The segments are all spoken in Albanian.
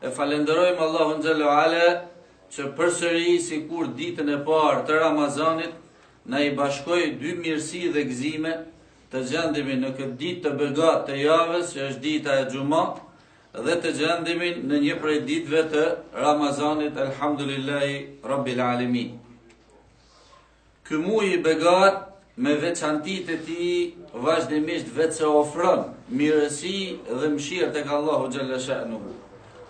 E falënderojmë Allahun xhelle ue ala që përsëri sikur ditën e parë të Ramazanit na i bashkoi dy mirësi dhe gëzime, të gjendemi në këtë ditë të begatë të javës që është dita e xhumasë dhe të gjendemi në një prej ditëve të Ramazanit elhamdulillahi rabbil alamin. Ky muaj i begatë me veçantitë e tij vazhdimisht veçse ofron mirësi dhe mëshirë tek Allahu xhelle shanuhu.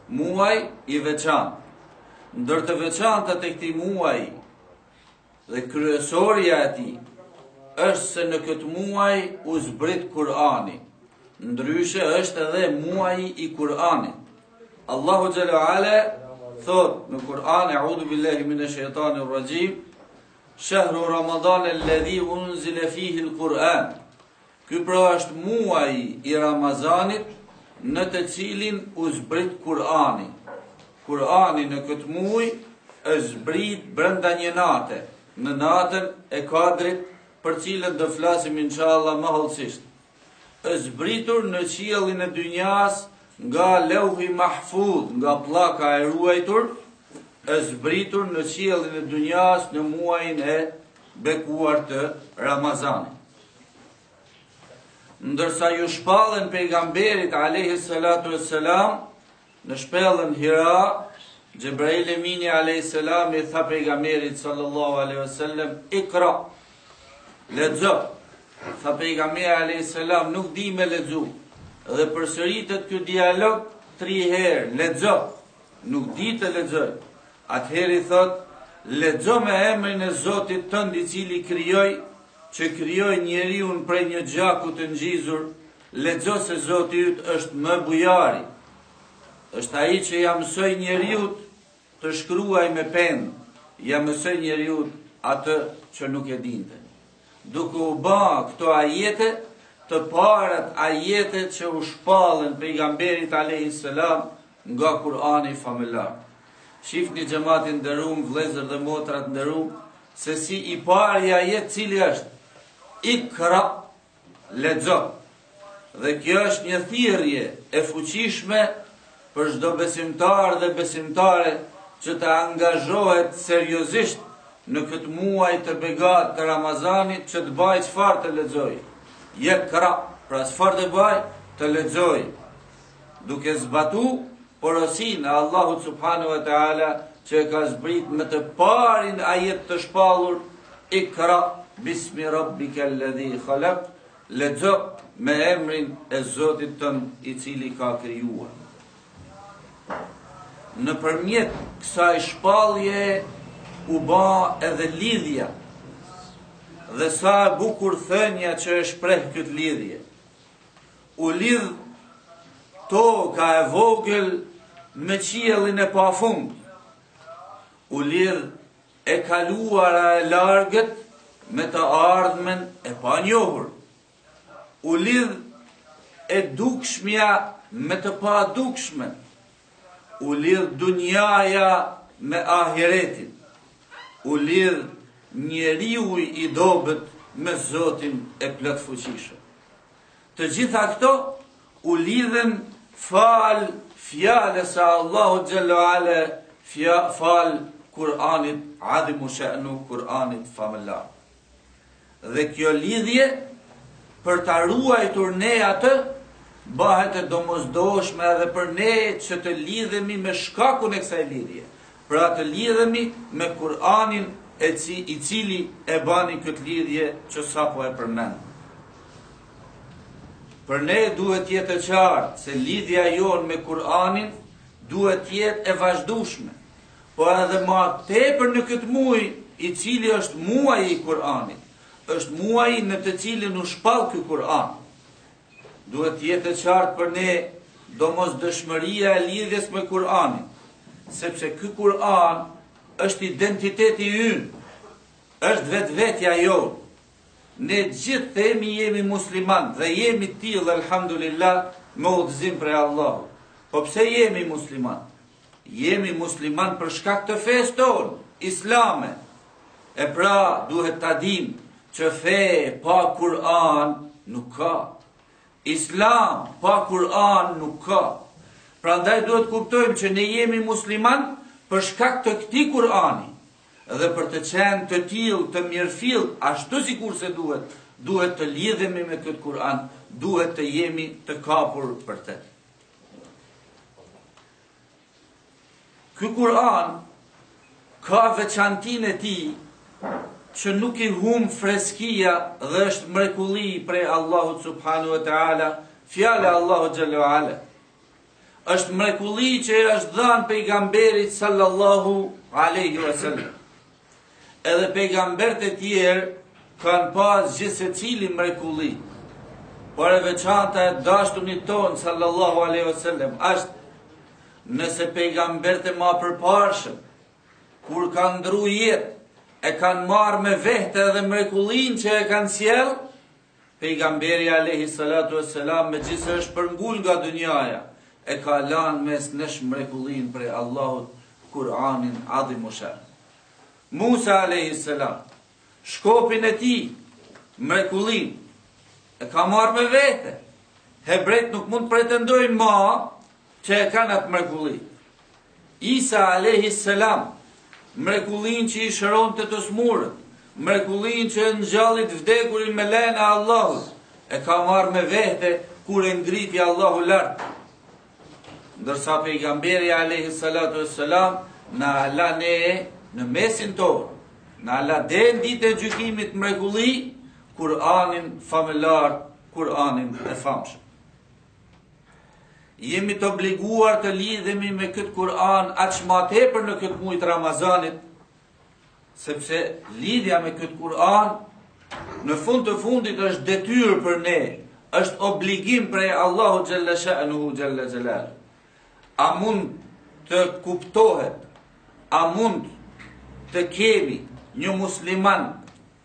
Muaj i veçantë. Ndër të veçantat e këtij muaji dhe kryesorja e tij është se në këtë muaj u zbrit Kur'ani. Ndryshe është edhe muaji i Kur'anit. Allahu xhelle ue ala thotë në Kur'an, eudhu billahi minesh-shejtanirr-rraxhim, shehru Ramadan eledhi unzile fihil Kur'an. Ky pra është muaji i Ramazanit në të cilin u zbrit Kur'ani. Kur'ani në këtë muaj është zbrit brenda një nate, në natën e kadrit për cilën do flasim inshallah më hollësisht. Është zbritur në qiellin e dynjasë nga Lewhi Mahfudh, nga pllaka e ruajtur, është zbritur në qiellin e dynjasë në muajin e bekuar të Ramazanit. Ndërsa iu shpallën pejgamberit alayhi salatu wassalam Në shpellën Hira, Xhebrail Emini alejhi selam i tha pejgamberit sallallahu alejhi ve sellem, "Ikra." Lexo. Tha pejgamberi alejhi selam, "Nuk di me lexu." Dhe përsëritet ky dialog tri herë, "Lexo." Nuk di të lexoj. Atëherë i thotë, "Lexo me emrin e Zotit tënd i cili krijoi, që krijoi njeriun prej një gjaku të ngjizur, Lexo se Zoti yt është më bujari. Është ai që ia mësoi njeriut të shkruajë me penë, ia mësoi njeriut atë që nuk e dinte. Duke u ba këto ajete, të parat ajete që u shpallën pejgamberit alayhi salam nga Kur'ani famëlartë. Shifni xhemat i nderum, vëllezër dhe motra të nderum, se si i pari ajet cili është Ikra Lexo. Dhe kjo është një thirrje e fuqishme për çdo besimtar dhe besimtare që të angazhohet seriozisht në këtë muaj të begatë të Ramazanit që të bajë çfarë të lexojë, Iqra, pra çfarë të bajë, të lexojë. Duke zbatu porosinë e Allahut subhanehu wa ta'ala që e ka zbrit me të parin ajet të shpallur ikra bismi rabbikelledhi khalak lexo me emrin e Zotit tënd i cili ka krijuar. Nëpërmjet kësaj shpallje u ba edhe lidhja dhe sa e bukur thënja që e shpreh këtë lidhje. U lidh toka e vogël me qiellin e pafund, u lidh e kaluara e largët me të ardhmen e panjohur, u lidh e dukshmja me të padukshme, u lidh dunjaja me ahiretin, u lidh njeriu i dobët me Zotin e Plotfuqishëm. Të gjitha këto u lidhën falë fjalës së Allahut xhel-le ue ala, falë Kur'anit adhimu sha'nu, Kur'anit famëlartë. Dhe kjo lidhje për ta ruajtur ne atë bëhet e domosdoshme edhe për ne që të lidhemi me shkakun e kësaj lidhje. Pra të lidhemi me Kur'anin i cili e bani këtë lidhje që sapo e përmend. Për ne duhet të jetë e qartë se lidhja jonë me Kur'anin duhet të jetë e vazhdueshme, po edhe ma tepër në këtë muaj i cili është muaji i Kur'anit, është muaji në të cilin u shpall ky Kur'an. Duhet të jetë e qartë për ne domosdoshmëria e lidhjes me Kur'anin, sepse ky Kur'an është identiteti ynë, është vetvetja jonë. Ne gjithë themi jemi musliman dhe jemi të tillë elhamdulillah me udhëzim prej Allahut. Po pse jemi musliman? Jemi musliman për shkak të fesë tonë islame. E pra, duhet ta dimë që fe pa Kur'an nuk ka. Islam pa Kur'an nuk ka. Prandaj duhet të kuptojmë që ne jemi musliman për shkak të këtij Kur'ani dhe për të qenë të tillë të mirëfilltë ashtu sikurse duhet, duhet të lidhemi me këtë Kur'an, duhet të jemi të kapur për të. Ky Kur'an ka veçantinë e tij që nuk i humb freskia dhe është mrekulli prej Allahut subhanehu wa ta'ala, fjalë e Allahut xhel-le ue ala. është mrekulli që i është dhanë pejgamberit sallallahu aleyhi wa sallam. Edhe pejgambert e tjerë kanë pas gjithsecili mrekulli. Por e veçanta e dashtunit tonë sallallahu alaihi wasallam është nëse pejgamberët ma përparshëm kur kanë ndru jetë e kanë marrë me vehte edhe mrekullinë që e kanë sjell, Pejgamberi alejhi salatu e selam megjithëse është përngul nga dynjaja e ka lanë mes nesh mrekullinë prej Allahut Kur'anin Adhimushan. Musa alejhi selam shkopin e tij mrekullinë e ka marrë me vete. Hebrejt nuk mund të pretendojnë ma që e kanë atë mrekulli. Isa alejhi selam, mrekullinë që i shëronte të smurët, mrekullinë që e ngjallte të vdekurin me lejen e Allahut, e ka marrë me vehte kur e ngriti Allahu lart. Ndërsa pejgamberi alejhi salatu selam na la ne në mesin tonë, na la deri ditë e gjykimit mrekulli, Kur'anin famëlartë, Kur'anin e famshëm. Jemi të obliguar të lidhemi me këtë Kur'an aq ma tepër në këtë muaj të Ramazanit, sepse lidhja me këtë Kur'an në fund të fundit është detyrë për ne, është obligim prej Allahu xhelle shanuhu xhelle xhelaluhu. A mund të kuptohet, a mund të kemi një musliman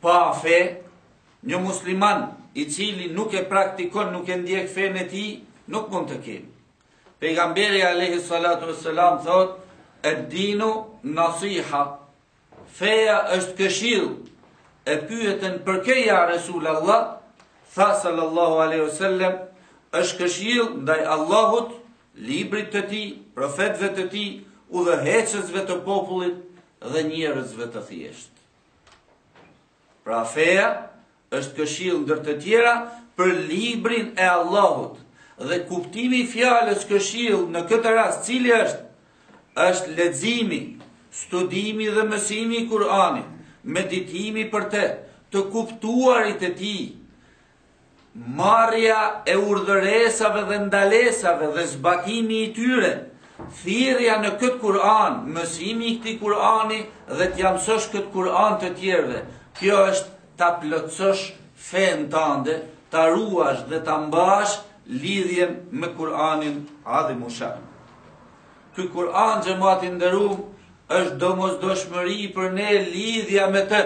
pa fe, Një musliman i cili nuk e praktikon, nuk e ndjek fenë e tij, nuk mund të kemi. Pejgamberi alayhi salatu wassalam thot: "Ed-dinu nasiha." Feja është këshillë. E pyetën për kë ja Resulullah, tha sallallahu alaihi wasallam, është këshillë ndaj Allahut, librit të tij, profetëve të tij, udhëheqësve të popullit dhe njerëzve të thjeshtë. Pra feja është këshillë ndër të tjera për librin e Allahut. Dhe kuptimi i fjalës këshillë në këtë rast cili është? Është leximi, studimi dhe mësimi i Kur'anit, meditimi për të, të kuptuarit e tij, Marrja e urdhëresave dhe ndalesave dhe zbatimi i tyre, thirrja në këtë Kur'an, mësimi i këtij Kur'ani dhe t'ia mësosh këtë Kur'an të tjerëve, kjo është ta plotësosh fenë tënde, ta ruash dhe ta mbash lidhjen me Kur'anin Adhimushan. Ky Kur'an, xhemat i nderum, është domosdoshmëri për ne lidhja me të,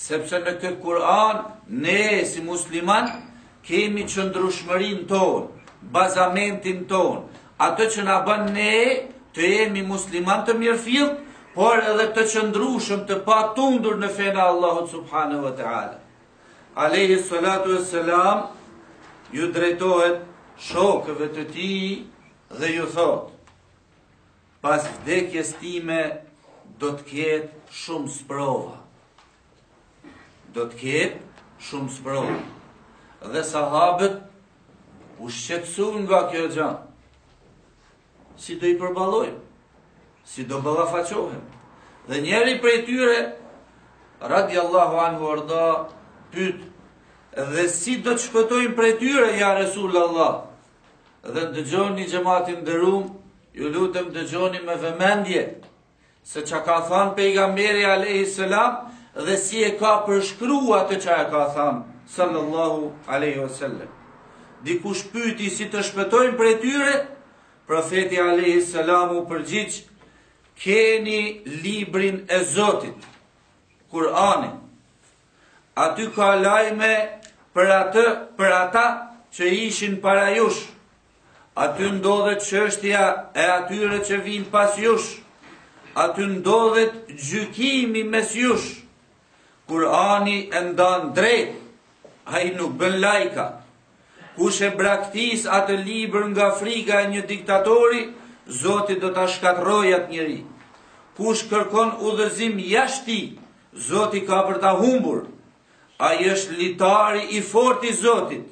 Sepse në këtë Kur'an ne si musliman kemi qëndrueshmërinë tonë, bazamentin tonë, atë që na bën ne të jemi musliman të mirëfilltë, por edhe të qëndrueshëm, të patundur në fenë e Allahut subhanahu wa taala. Alejhi salatu wassalam ju drejtohet shokëve të tij dhe ju thotë Pas vdekjes time do të ketë shumë sprova. Do të ketë shumë sprova. Dhe sahabët u shqetësuan nga kjo gjë. Si do i përballojmë? Si do ballafaqohemi? Dhe njëri prej tyre radiallahu anhu wa arda pyet dhe si do të shpëtojmë prej tyre ja Resul Allah Dhe dëgjoni xhemat i nderum, ju lutem dëgjoni me vëmendje se ça ka thanë pejgamberi alayhi salam dhe si e ka përshkru atë që e ka thanë sallallahu alaihi wasallam. Dikush pyeti si të shpëtojmë prej tyre, profeti alaihi salam u përgjigj keni librin e Zotit, Kur'anin. Aty ka lajme për atë, për ata që ishin para jush. Aty ndodhet çështja e atyre që vijnë pas jush. Aty ndodhet gjykimi mes jush. Kurani e ndan drejt, ai nuk bën lajka. Kush e braktis atë libër nga frika e një diktatori, Zoti do ta shkatërrojë atë njeri. Kush kërkon udhëzim jashtë tij, Zoti ka për ta humbur. Ai është litari i fortë i Zotit.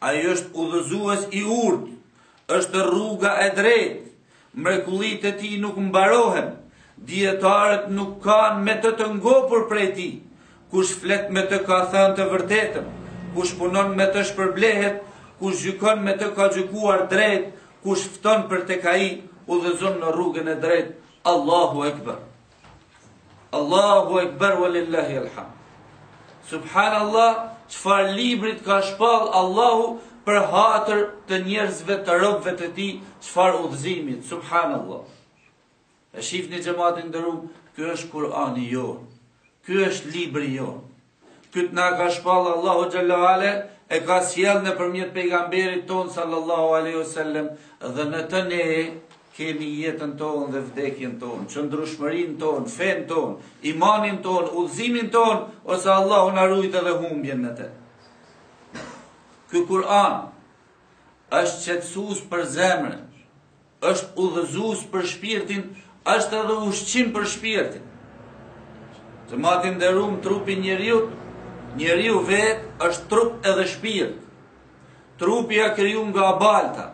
Ai është udhëzues i urtë. Është rruga e drejtë. Mrekullitë e tij nuk mbarohen, dijetarët nuk kanë me të të ngopur prej tij, kush flet me të ka thënë të vërtetën, kush punon me të shpërblehet, kush gjykon me të ka gjykuar drejt, kush fton për tek ai udhëzon në rrugën e drejtë, Allahu Ekber. Allahu Ekber wa lillahi alhamd. Subhanallah, çfarë librit ka shpall Allahu për hatër të njerëzve të robëve të tij, çfarë udhëzimit, subhanallah. E shifni xhemat i nderum, ky është Kurani jonë. Ky është libri jonë. Këtë na ka shpall Allahu xhelle ue ala e ka sjell nëpërmjet pejgamberit tonë sallallahu alaihi wasallam dhe në të ne kemi jetën tonë dhe vdekjen tonë, qëndrushmërinë tonë, fenë tonë, imanin tonë, udhëzimin tonë, ose Allahu na rujtë edhe humbjen në te. Ky Kur'an është qetësues për zemrën, Është udhëzues për shpirtin, është edhe ushqim për shpirtin. Xhemat i nderum trupi i njeriut, njeriu vetë është trup edhe shpirt. Trupi a kriju nga balta,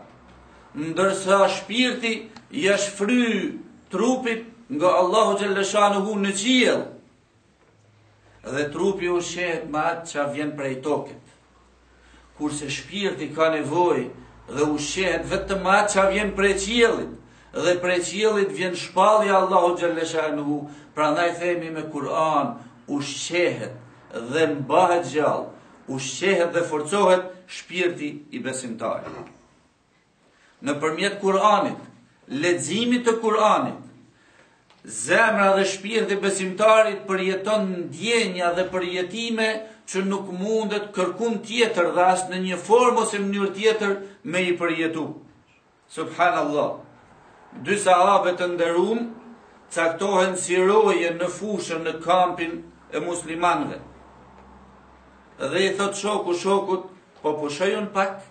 ndërsa shpirti ja âsht fry trupit nga Allahu xhelleshanuhu në qiel. Dhe trupi ushqehet me atë që vjen prej toke. Kurse shpirti ka nevojë dhe ushqehet vetëm me atë që vjen prej qiellit. Dhe prej qiellit vjen shpallja e Allahut xhelleshanuhu, prandaj themi me Kur'an ushqehet dhe mbahet gjallë, ushqehet dhe forcohet shpirti i besimtarit. nëpërmjet Kur'anit, leximit të Kur'anit, zemra dhe shpirti i besimtarit përjeton ndjenja dhe përjetime që nuk mundet kërkun tjetër dhe as në një formë ose mënyrë tjetër me i përjetu. Subhanallah. Dy sahabe të nderum caktohen si roje në fushën në kampin e muslimanëve. Dhe i thot shoku shokut, po pushojun pak.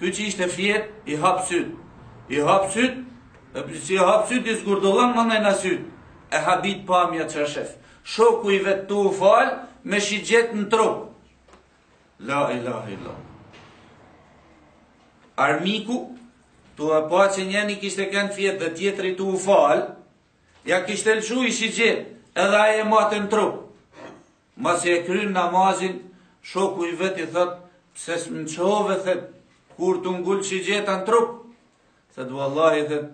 Ky që ishte fjet, i hap syt. I hap syt, si i hapi syt, i zgurdullon more syt. E habit pamja që shef. Shoku i vet tu u fal, me shigjetë në trup. La ilaha illa. Armiku, tu e pa që njeni ishte kanë fjet dhe tjetri tu u fal, ja kishte lëshu ni shigjetë, edhe ai e mban në trup. Mbasi e kryen namazin, shoku i vet i thotë, Pse s'më çove, thotë, kur t'u ngul shigjeta në trup? Thotë, Vallahi, thotë,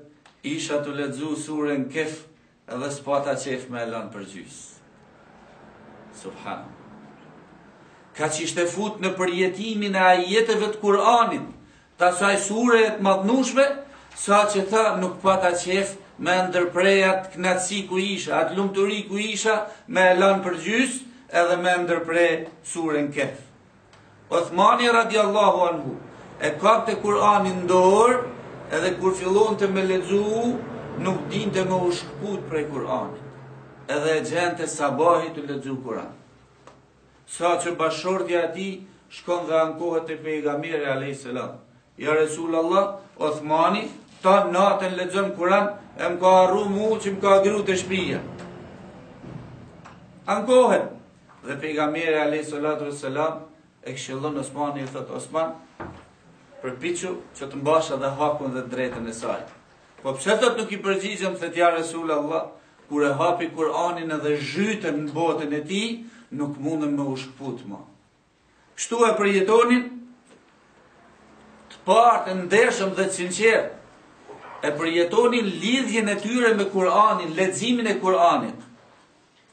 isha tu lexu suren Kehf edhe s'pata qejf me e lanë përgjys. Subhanallah. Kaq ishte fut në përjetimin e ajeteve të Kur'anit, t'asaj sureje t'madhnushme, sa që tha nuk pata qejf me e ndërpre atë kënaqësi ku isha, atë lumturi ku isha me e lanë përgjysë edhe me e ndërpre suren Kehf. Uthmani radiallahu anhu e kapte Kur'anin n'dorë edhe kur fillonte me lexu nuk dinte me u shkput prej Kur'anit edhe e gjente sabahi tu lexu Kur'an. Sa që bashortja e tij shkon dhe ankohet te Pejgamberi alejhi selam, Ja Resulallah, Othmani, tan natën lexon Kur'an, e më ka harru mu që më ka gru te shpija. Ankohet. Dhe Pejgamberi alejhi salatu vesselam e këshillon Osmanin, i thot Osman, përpiqu që të mbash edhe hakun dhe të drejtën e saj. Po pse thot nuk i përgjigjem thot ja Resulallah, Kur e hapi Kur'anin edhe zhyten në botën e tij, nuk munden me u shkput më. Kështu e përjetonin të parët e ndershëm dhe të sinqertë. E përjetonin lidhjen e tyre me Kur'anin, leximin e Kur'anit.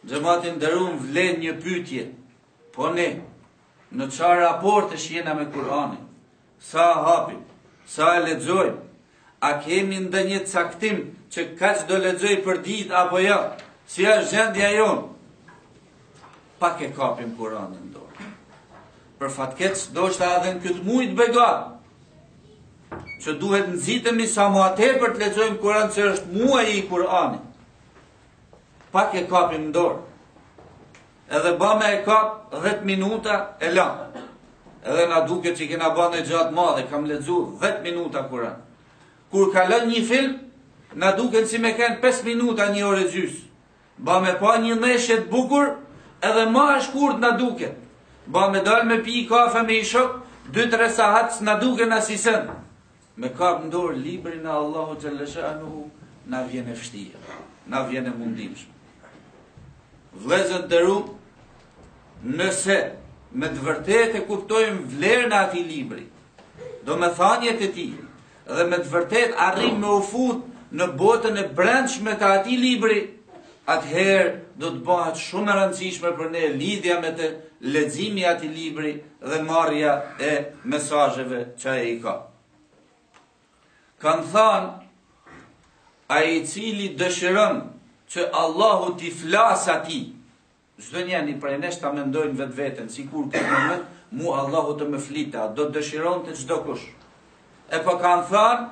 Xhemat i nderum vlen një pyetje. Po ne, Në ça raportesh jena me Kur'anin? Sa e hapim? Sa e lexojmë? A kemi ndonjë caktim që kaç do lexoj për ditë apo jo? Si është gjendja jonë? Pak e kapim Kur'anin dorë. Për fat të keq ndoshta edhe në këtë muj të begatë. Që duhet nxitemi sa ma tepër të lexojmë Kur'an që është muaji i Kur'anit. Pak e kapim dorë. Edhe ba me e kap dhjetë minuta e lamë. Edhe na duket që kena ba një gja të madhe, kam lexu 10 minuta Kur'an. Kur kalon një film, na duken si me kanë 5 minuta një orë gjys. Ba me pa një ndeshje të bukur, edhe më e shkurt na duket. Ba me dal me pi kafe me i shok, 2-3 sahat s'na duken asni send. Me kap në dorë librin e Allahut xhelleshënuhu na vjen e vështirë, na vjen e mundimshme. Vëllezër të nderuar, nëse me të vërtetë e kuptojmë vlerën e atij libri, domethëniet e tij, dhe me të vërtetë arrijmë me u fut në botën e brendshme të atij libri, atëherë do të bëhet shumë e rëndësishme për ne lidhja me të, leximi i atij libri dhe marrja e mesazheve që ai i ka. Kanë thënë ai i cili dëshiron që Allahu t'i flasë atij Çdo njeni prej nesh ta mendojnë vetveten sikur këtë moment mua Allahu të më flitë, a do ta dëshironte çdokush? Epo kanë thënë,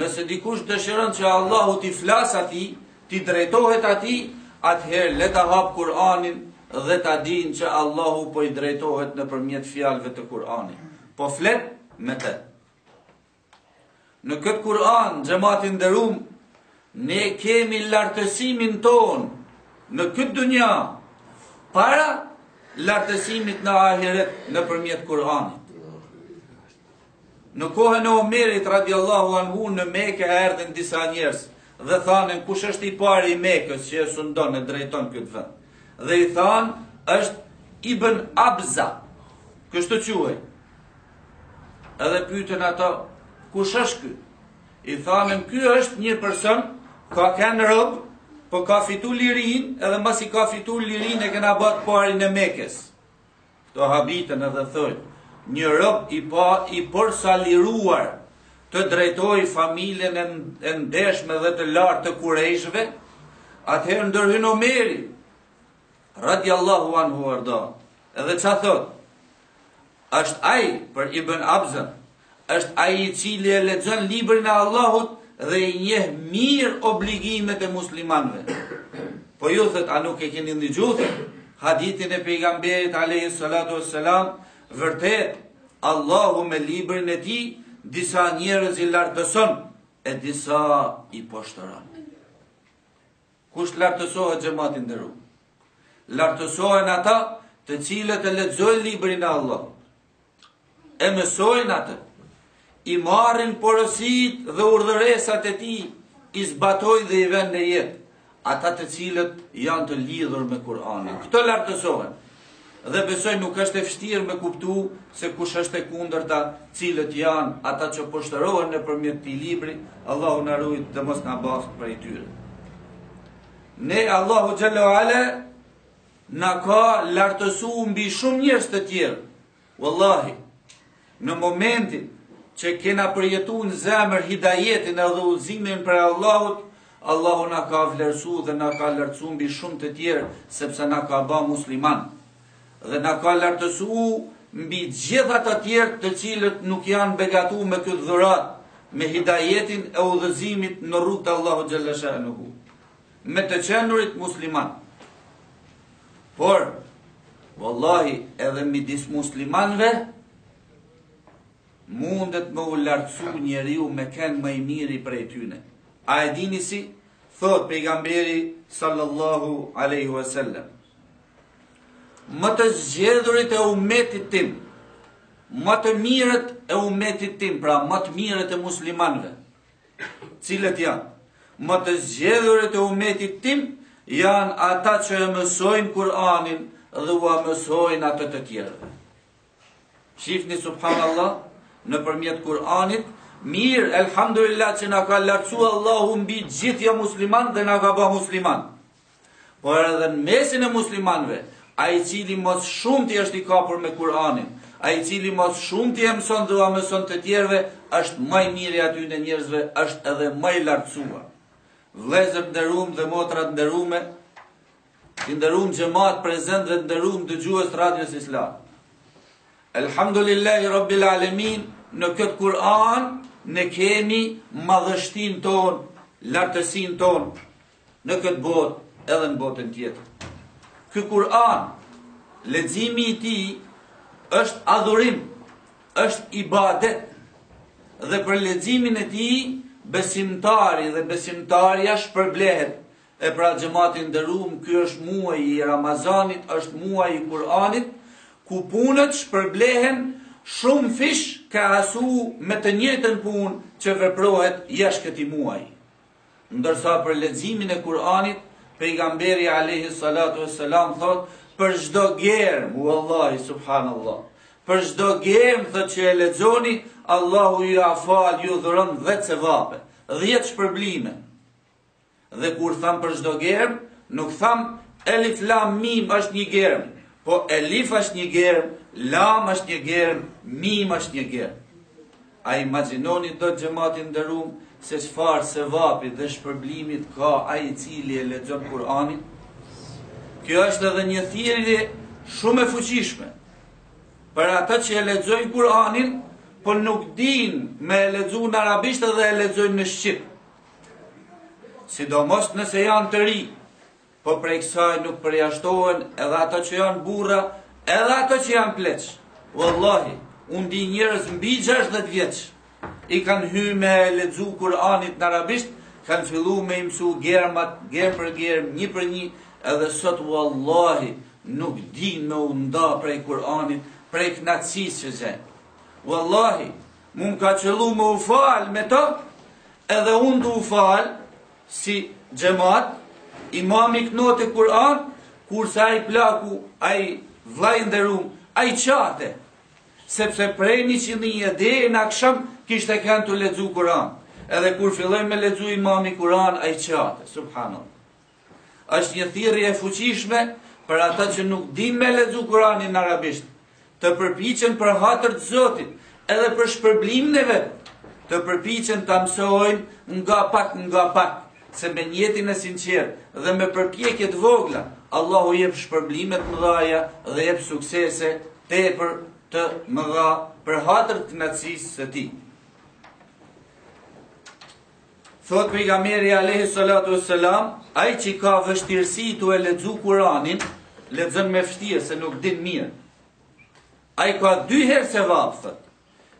nëse dikush dëshiron që Allahu t'i flasë atij, t'i drejtohet atij, atëherë le ta hapë Kur'anin dhe ta dinë që Allahu po i drejtohet nëpërmjet fjalëve të Kur'anit. Po flet me të. Në këtë Kur'an, xhemat i nderum, ne kemi lartësimin tonë në këtë dynja para lartësimit në ahiret nëpërmjet Kur'anit. Në kohën e Omerit radiallahu anhu në Mekë erdhën disa njerëz dhe thanë kush është i pari i Mekës që e sundon e drejton këtë vend. Dhe i thanë është Ibn Abza. Kështu quhej. Edhe pyten ato, kush është ky? I thanë, ky është një person, ka kenë rob, po ka fitu lirin, edhe masi ka fitu lirin e kena ba të parin e Mekës. Këto habitën edhe thonë, një rob i, pa, i porsaliruar, të drejtoj familjen e ndershme dhe të lartë të kurejshve, atëherë ndërhyn Omeri, Radijallahu anhu warda. Edhe ça thot? Është ai për Ibn Abzan, është ai i cili e lexon librin e Allahut dhe i njeh mirë obligimet e muslimanëve. Po ju thot, a nuk e keni ndigju ju hadithin e pejgamberit alayhi salatu wassalam, vërtet Allahu me librin e tij disa njerëz i lartëson e disa i poshtëron. Kush lartësohet xhemat i nderu? Lartësohen ata të cilët e lexojnë librin e Allahut. E mësojnë atë. I marrin porosit dhe urdhëresat e tij, i zbatojnë dhe i vënë në jetë. Ata të cilët janë të lidhur me Kur'anin. Këto lartësohen. Dhe besoj nuk është e vështirë me kuptu se kush është e kundërta, cilët janë ata që poshtërohen nëpërmjet këtij libri, Allahu na rujt dhe mos na baftë prej tyre. Ne Allahu xhalla ala na ka lartësu mbi shumë njerëz të tjerë, Wallahi, në momentin që kena përjetu në zemër hidajetin edhe udhëzimin prej Allahut, Allahu na ka vlerësu dhe na ka lartësu mbi shumë të tjerë, sepse na ka ba musliman. Dhe na ka lartësu mbi gjithë ata tjerë të cilët nuk janë begatu me këtë dhurat, me hidajetin e udhëzimit në rrugë të Allahu xhele shanuhu. me të qenurit musliman por vallahi edhe midis muslimanëve mundet me u lartësu njeriu me ken më i miri prej tyne a e dini si thot pejgamberi sallallahu alaihi wasallam më të zgjedhurit e umetit tim ma të mirët e umetit tim pra ma të mirët e muslimanëve Cilët janë? Ma të zgjedhurit e umetit tim janë ata që e mësojnë Kur'anin dhe ua mësojnë atë të tjerëve. Shifni subhanallah nëpërmjet Kur'anit, mirë, elhamdulillah që na ka lartësu Allahu mbi gjithë jomusliman dhe na ka ba musliman. por edhe në mesin e muslimanëve, ai i cili ma së shumti është i kapur me Kur'anin, ai i cili ma së shumti e mëson dhe ua mëson të tjerëve, është ma i miri i atyne njerëzve, është edhe ma i lartësuar. Vëllezër të nderum dhe motra të nderume, i nderum xhemat prezent dhe të nderum dëgjues të radios Islam. Elhamdulillahi Rabbil Alemin, në këtë Kur'an ne kemi madhështinë tonë, lartësinë tonë, në këtë botë edhe në botën tjetër. Ky Kur'an, leximi i tij është adhurim, është ibadet. Dhe për leximin e tij besimtari dhe besimtarja shpërblehet. E pra xhemat i nderum, ky është muaji i Ramazanit, është muaji i Kur'anit, ku punët shpërblehen shumëfish krahasu me të njëtën punë që veprohet jashtë këtij muaji. Ndërsa për leximin e Kur'anit, Pejgamberi alejhi salatu ves selam thotë, për çdo germë, wallahi subhanallah, për çdo germë thotë që e lexoni, Allahu jua fal, ju dhuron 10 sevape, 10 shpërblime. Dhe kur tham për çdo germë, nuk tham elif lam mim është një germë, po elif është një germë, lam është një germë, mim është një germë. A imagjinoni dot xhemat i nderum se çfarë sevapi dhe shpërblimi ka ai i cili e lexon Kur'anin? Kjo është edhe një thirrje shumë e fuqishme për ata që e lexojnë Kur'anin, po nuk dinë me e lexu në arabisht dhe e lexojnë në shqip. Sidomos nëse janë të ri, Po prej kësaj nuk përjashtohen edhe ato që janë burra, edhe ato që janë pleq. Wallahi, unë di njerëz mbi 60 vjeç. I kanë hy me lexu Kur'anit në arabisht, kanë fillu me i mësu germat, germë për germë, një për një, edhe sot wallahi nuk dinë me u nda prej Kur'anit, prej knaqsisë që gjejnë. Wallahi, mu m'ka qëllu me u fal me to, edhe unë tu u fal, si xhemat, imami knote Kur'an, kurse ai plaku, ai vllai i nderuar, ai qate, sepse prej iqindie deri në aksham kishte kanë tu lexu Kur'an. Edhe kur filloi me lexu imami Kur'an, ai qate, subhanallah, është një thirrje e fuqishme për ata që nuk dinë me lexu Kur'anin në arabisht. të përpiqen për hatër të Zotit, edhe për shpërblimin e vet, të përpiqen ta mësojnë nga pak nga pak, se me nijetin e sinqertë dhe me përpjekje të vogla, Allahu jep shpërblime të mëdhaja dhe jep suksese tepër të mëdha për hatër të knaqsisë së tij. Thot pejgamberi alayhi salatu wassalam, ai që ka vështirësi tu e lexu Kur'anin, lexon me vështirë se nuk din mirë. Ai ka dy herë sevap thot.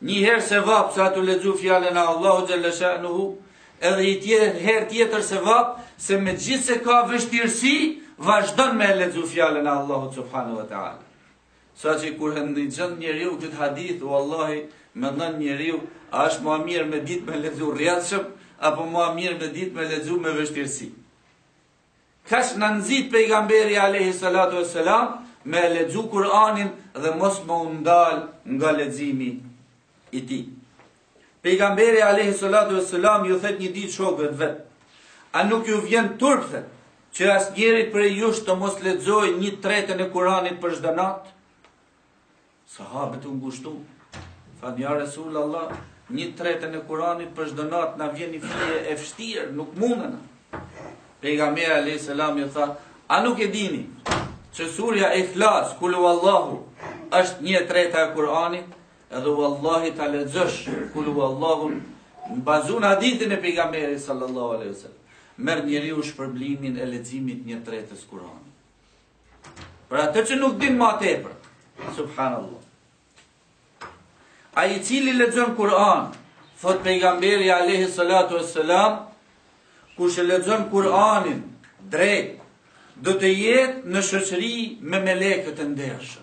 Një herë sevap se a tu lexu fjalën e Allahut xhalla shanuhu, edhe një herë tjetër sevap se megjithëse ka vështirësi, vazhdon me lexu fjalën e Allahut subhanahu wa taala. Saqë kur e ndigjon njeriu këtë hadith, wallahi, mendon njeriu, a është ma e mirë me ditë me lexu rrjedhshëm, apo ma e mirë me ditë me lexu me vështirësi. Kaq na nxit pejgamberi alejhi salatu vesselam me lexu Kur'anin dhe mos me u ndal nga leximi i tij. Pejgamberi alejhi salatu vesselam ju thet një ditë shokëve të vet. A nuk ju vjen turp thet, që asnjëri prej jush të mos lexojë një të tretën e Kuranit për çdo natë? Sahabët u ngushtun. Thanë ja Resul Allah, një të tretën e Kuranit për çdo natë na vjen një fije e vështirë, nuk munena. Pejgamberi alejhi salam ju tha, a nuk e dini që surja Ihlas, Kulu Allahu, është një e treta e Kuranit? Edhe wallahi ta lexosh kul huwallahun bazu në hadithin e pejgamberit sallallahu alaihi wasallam. Merr njeriu shpërblimin e leximit një të tretës Kur'anit. Për atë që nuk din ma tepër. Subhanallahu. Ai i cili lexon Kur'an, thot pejgamberi alayhi salatu wassalam, kush e lexon Kur'anin drejt, do të jetë në shoqëri me melekët e ndershëm.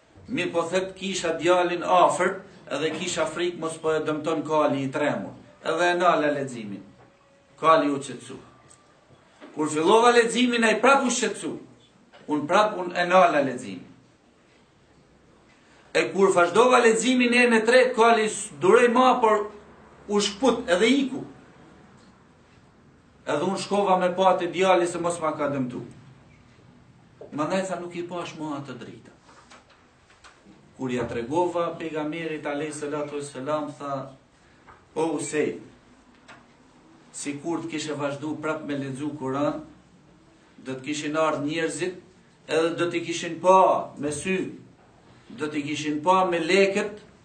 Mirëpo thet kisha djalin afër edhe kisha frik mos po e dëmton kali i tremur edhe e nala leximin kali u qetsu kur fillova leximin ai prap u shqetsu un prap e nala leximin e kur vazhdova leximin herën e tret kali s'duroi ma por u shkput edhe iku Edhe unë shkova me pa te djali se mos ma ka dëmtu. Mandej nuk i pash ma ato drita. Kur ja tregova pejgamberit alayhi salatu wassalam tha o Usejd sikur të kishe vazhdu prap me lexu Kur'an do të kishin ardh njerëzit edhe do t'i kishin pa me sy do t'i kishin pa melekët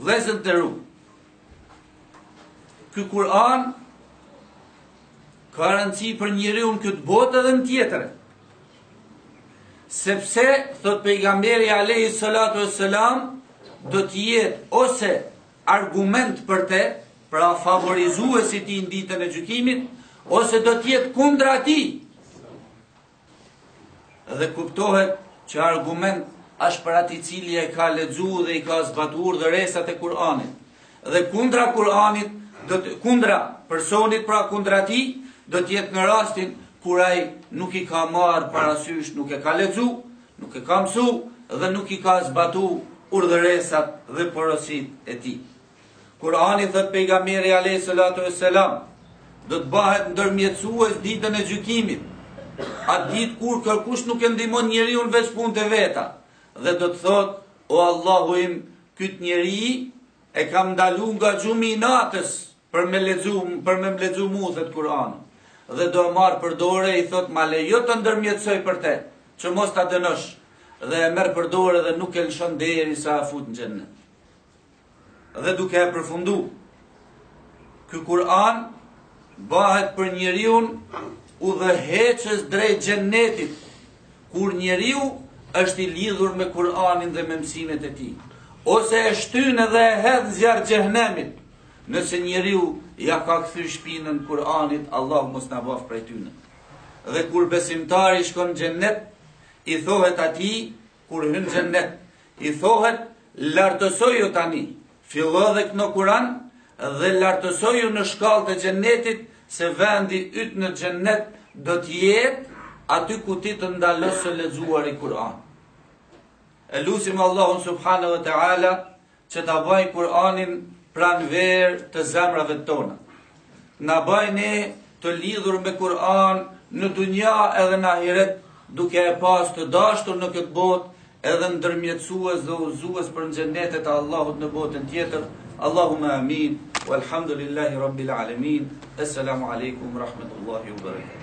Vllezën të nderu, ky Kur'an ka rëndësi për njeriun në këtë botë dhe në tjetrën. Sepse thot pejgamberi alayhi salatu wassalam do të jetë ose argument për të, pra favorizues i tij në ditën e gjykimit, ose do të jetë kundra tij. Dhe kuptohet që argument është për atë i cili e ka lexu dhe i ka zbatu urdhëresat e Kur'anit. Dhe kundra Kur'anit, do të, kundra personit pra kundra tij, do të jetë në rastin kur ai nuk i ka marrë parasysh, nuk e ka lexu, nuk e ka mësu dhe nuk i ka zbatu urdhëresat dhe porositë e tij. Kurani thotë pejgamberi alejhi salatu ue selam do të bahet ndërmjetësues ditën e gjykimit. Atë ditë kur kërkush nuk e ndihmon njeriun veç punët e veta dhe do të thotë o Allahu im kyt njeri e kam ndalu nga gjumi i natës për me më lexu për me më lexu mu thotë Kur'ani dhe do e marrë për dore i thotë më lejo të ndërmjetësoj për te që mos ta dënosh dhe e merr për dore dhe nuk e lëshon derisa e fut në xhennet. Dhe duke e përfundu, ky Kur'an bahet për njeriun udhëheqës drejt xhennetit, kur njeriu është i lidhur me Kur'anin dhe me mësimet e tij, ose e shtyn dhe e hedh n'zjarr t'xhehnemit, nëse njeriu ja ka kthy shpinën Kur'anit, Allahu mos na baftë prej tyne. Dhe kur besimtari shkon n'xhennet, i thohet atij, Kur hyn n'xhennet, i thohet, Lartësohu tani, fillo dhe kno Kuran, dhe lartësohu në shkallë të xhennetit, se vendi yt në xhennet do të jetë aty ku ti të ndalesh së lexuari Kuran. E lusim Allahun subhanahu wa taala që ta bëjë Kur'anin pranverë të zemrave tona. Na bëjë ne të lidhur me Kur'an në dunja edhe në ahiret, duke e pas të dashtur në këtë botë, edhe ndërmjetësues dhe udhëzues për në xhennetet e Allahut në botën tjetër. Allahume amin, walhamdulillahi rabbil alemin, esselamu alejkum ue rahmetullahi ue barakatuh.